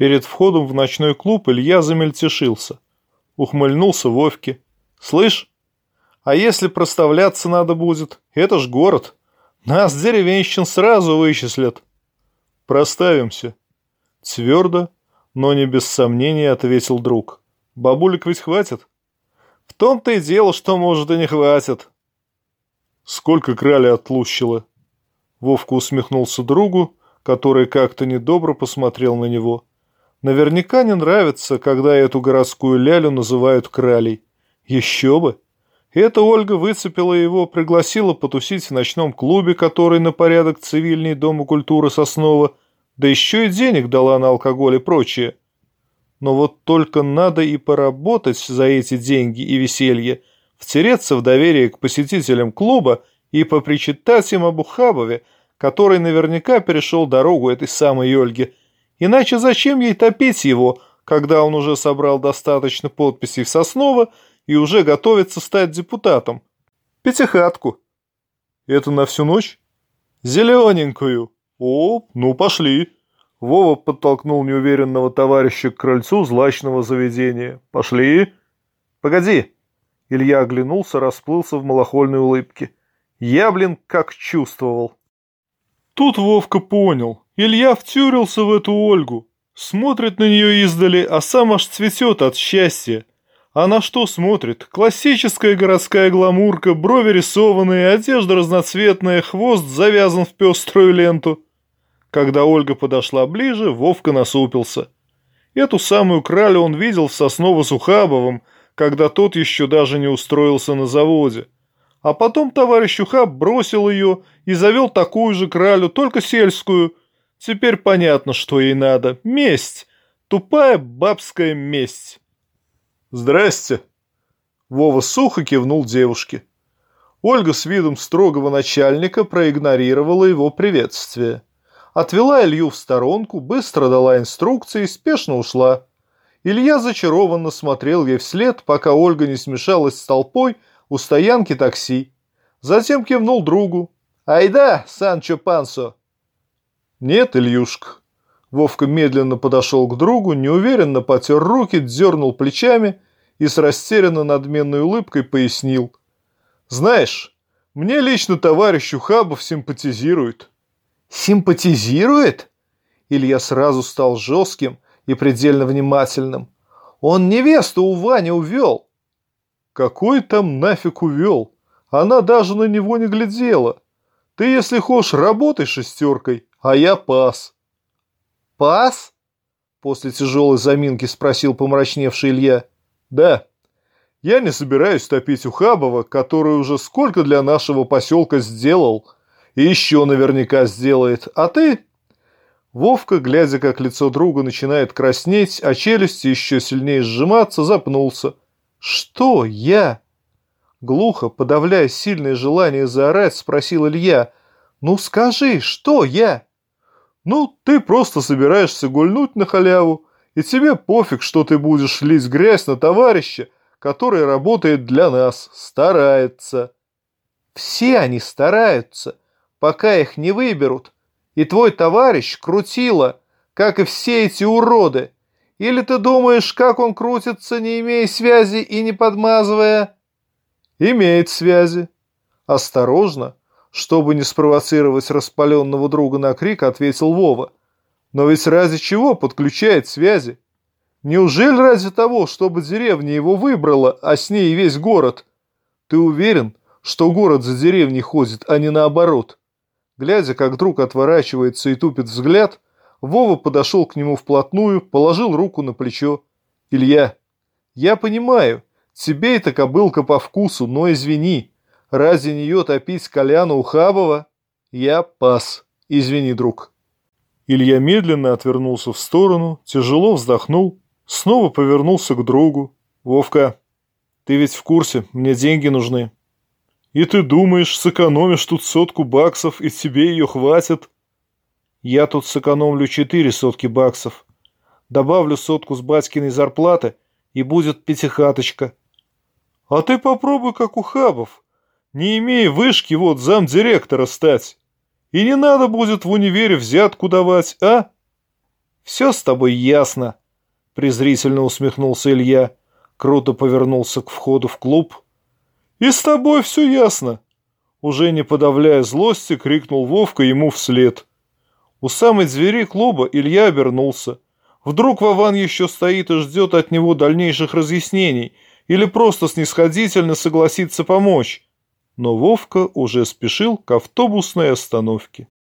Перед входом в ночной клуб Илья замельтешился. Ухмыльнулся Вовке. «Слышь, а если проставляться надо будет? Это ж город. Нас, деревенщин, сразу вычислят». «Проставимся». Твердо, но не без сомнения ответил друг. «Бабулек ведь хватит?» «В том-то и дело, что, может, и не хватит». «Сколько крали отлущило?» Вовка усмехнулся другу, который как-то недобро посмотрел на него. Наверняка не нравится, когда эту городскую лялю называют кралей. Еще бы! Эта Ольга выцепила его, пригласила потусить в ночном клубе, который на порядок цивильный Дома культуры Соснова, да еще и денег дала на алкоголь и прочее. Но вот только надо и поработать за эти деньги и веселье, втереться в доверие к посетителям клуба и попричитать им об Ухабове, который наверняка перешел дорогу этой самой Ольге. Иначе зачем ей топить его, когда он уже собрал достаточно подписей в Соснова и уже готовится стать депутатом? Пятихатку. Это на всю ночь? Зелененькую. О, ну пошли. Вова подтолкнул неуверенного товарища к крыльцу злачного заведения. «Пошли!» «Погоди!» Илья оглянулся, расплылся в малохольной улыбке. «Я, блин, как чувствовал!» Тут Вовка понял. Илья втюрился в эту Ольгу. Смотрит на нее издали, а сам аж цветет от счастья. А на что смотрит? Классическая городская гламурка, брови рисованные, одежда разноцветная, хвост завязан в пеструю ленту. Когда Ольга подошла ближе, Вовка насупился. Эту самую кралю он видел в Сосново-Сухабовом, когда тот еще даже не устроился на заводе. А потом товарищ Ухаб бросил ее и завел такую же кралю, только сельскую. Теперь понятно, что ей надо. Месть. Тупая бабская месть. «Здрасте!» Вова сухо кивнул девушке. Ольга с видом строгого начальника проигнорировала его приветствие. Отвела Илью в сторонку, быстро дала инструкции и спешно ушла. Илья зачарованно смотрел ей вслед, пока Ольга не смешалась с толпой у стоянки такси. Затем кивнул другу. «Айда, Санчо Пансо!» «Нет, Ильюшка». Вовка медленно подошел к другу, неуверенно потер руки, дернул плечами и с растерянно надменной улыбкой пояснил. «Знаешь, мне лично товарищ Ухабов симпатизирует». «Симпатизирует?» Илья сразу стал жестким и предельно внимательным. «Он невесту у Вани увел». «Какой там нафиг увел? Она даже на него не глядела. Ты, если хочешь, работай шестеркой, а я пас». «Пас?» После тяжелой заминки спросил помрачневший Илья. «Да. Я не собираюсь топить Ухабова, который уже сколько для нашего поселка сделал» и еще наверняка сделает. А ты...» Вовка, глядя, как лицо друга начинает краснеть, а челюсти еще сильнее сжиматься, запнулся. «Что я?» Глухо, подавляя сильное желание заорать, спросил Илья. «Ну скажи, что я?» «Ну, ты просто собираешься гульнуть на халяву, и тебе пофиг, что ты будешь лить грязь на товарища, который работает для нас, старается». «Все они стараются пока их не выберут. И твой товарищ крутила, как и все эти уроды. Или ты думаешь, как он крутится, не имея связи и не подмазывая? Имеет связи. Осторожно, чтобы не спровоцировать распаленного друга на крик, ответил Вова. Но ведь ради чего подключает связи? Неужели ради того, чтобы деревня его выбрала, а с ней весь город? Ты уверен, что город за деревней ходит, а не наоборот? Глядя, как друг отворачивается и тупит взгляд, Вова подошел к нему вплотную, положил руку на плечо. «Илья, я понимаю, тебе эта кобылка по вкусу, но извини, ради нее топить Коляна Ухабова? Я пас. Извини, друг». Илья медленно отвернулся в сторону, тяжело вздохнул, снова повернулся к другу. «Вовка, ты ведь в курсе, мне деньги нужны». И ты думаешь, сэкономишь тут сотку баксов, и тебе ее хватит? Я тут сэкономлю четыре сотки баксов. Добавлю сотку с батькиной зарплаты, и будет пятихаточка. А ты попробуй, как у хабов. Не имея вышки, вот замдиректора стать. И не надо будет в универе взятку давать, а? Все с тобой ясно, презрительно усмехнулся Илья, круто повернулся к входу в клуб. И с тобой все ясно, уже не подавляя злости, крикнул Вовка ему вслед. У самой двери клуба Илья обернулся. Вдруг Вован еще стоит и ждет от него дальнейших разъяснений или просто снисходительно согласится помочь. Но Вовка уже спешил к автобусной остановке.